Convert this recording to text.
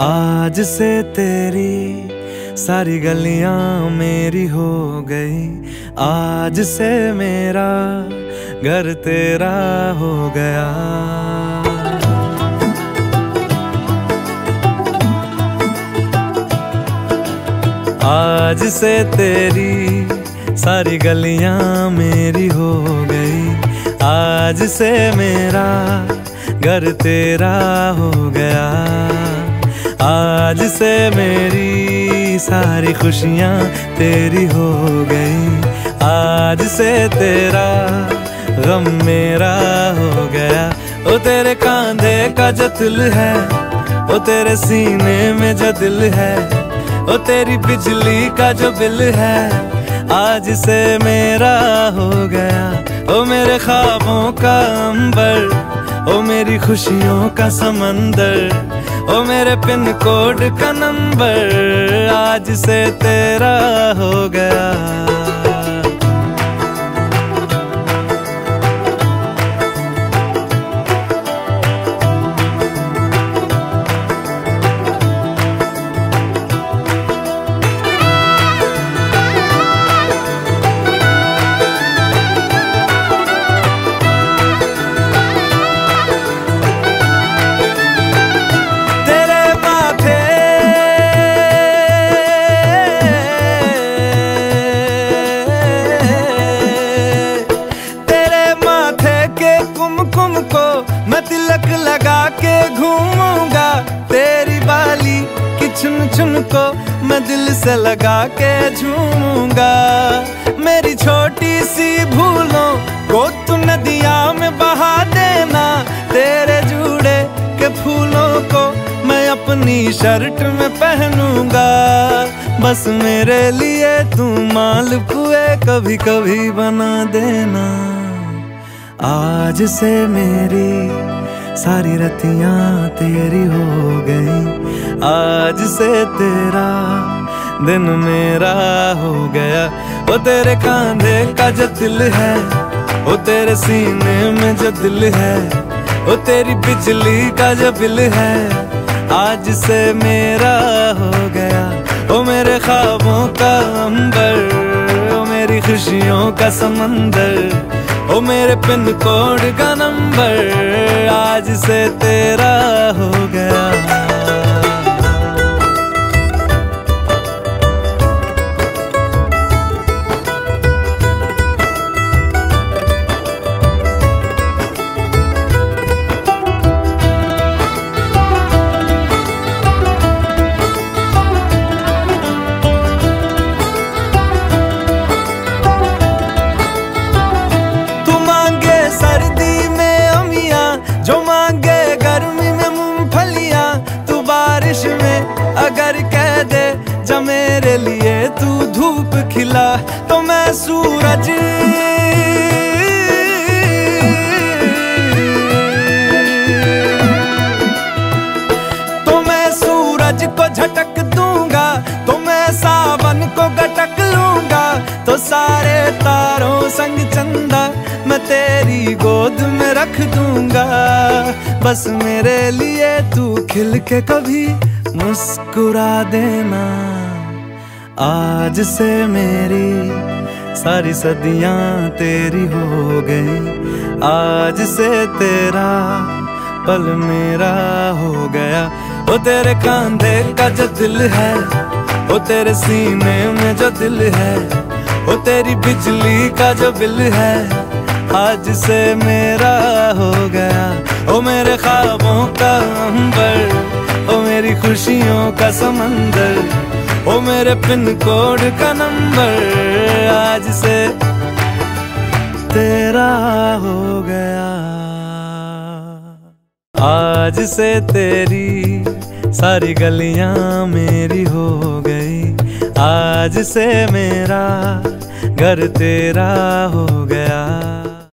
आज से तेरी सारी गलियाँ मेरी हो गई। आज से मेरा घर तेरा हो गया। आज से तेरी सारी गलियाँ मेरी हो गई। आज से मेरा घर तेरा हो गया। आज से मेरी सारी खुशियाँ तेरी हो गई। आज से तेरा गम मेरा हो गया। ओ तेरे कांधे का जो दिल है, ओ तेरे सीने में जो दिल है, ओ तेरी बिजली का जो बिल है, आज से मेरा हो गया। ओ मेरे ख्वाबों का अंबर, ओ मेरी खुशियों का समंदर ओ मेरे पिन कोड का नंबर आज से तेरा हो गया। चुन चुन को मैं दिल से लगा के झूमूँगा। मेरी छोटी सी भूलों को तू नदिया में बहा देना। तेरे जूड़े के फूलों को मैं अपनी शर्ट में पहनूँगा। बस मेरे लिए तू माल पुए कभी कभी बना देना। आज से मेरी सारी रतियाँ तेरी हो गई। आज से तेरा दिन मेरा हो गया। वो तेरे कांधे का जो दिल है वो तेरे सीने में जो दिल है वो तेरी बिजली का जो बिल है, आज से मेरा हो गया। वो मेरे ख्वाबों का अंबर वो मेरी खुशियों का समंदर ओ मेरे पिन कोड का नंबर आज से तेरा हो गया। खिला तो मैं सूरज। तो मैं सूरज को झटक दूँगा तो मैं सावन को गटक लूँगा। तो सारे तारों संग चंदा मैं तेरी गोद में रख दूँगा। बस मेरे लिए तू खिल के कभी मुस्कुरा देना। आज से मेरी सारी सदियाँ तेरी हो गई। आज से तेरा पल मेरा हो गया। वो तेरे कांधे का जो दिल है वो तेरे सीने में जो दिल है वो तेरी बिजली का जो बिल है, आज से मेरा हो गया। ओ मेरे ख्वाबों का अंबर, ओ मेरी खुशियों का समंदर ओ मेरे पिन कोड का नंबर आज से तेरा हो गया। आज से तेरी सारी गलियाँ मेरी हो गई। आज से मेरा घर तेरा हो गया।